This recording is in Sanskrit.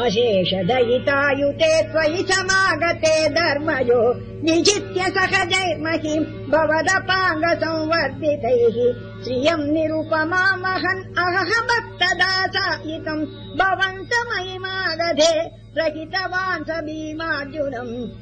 अशेष दयितायुते त्वयि समागते धर्मयो। निजित्य सहजैर्महीम् भवदपाङ्ग संवर्धितैः भवदपाङ्गसंवर्धितैः। श्रियम् निरुपमामहन् अहह भक्तदासायितम् भवन्त महिमादधे रहितवान् भीमार्जुनम्।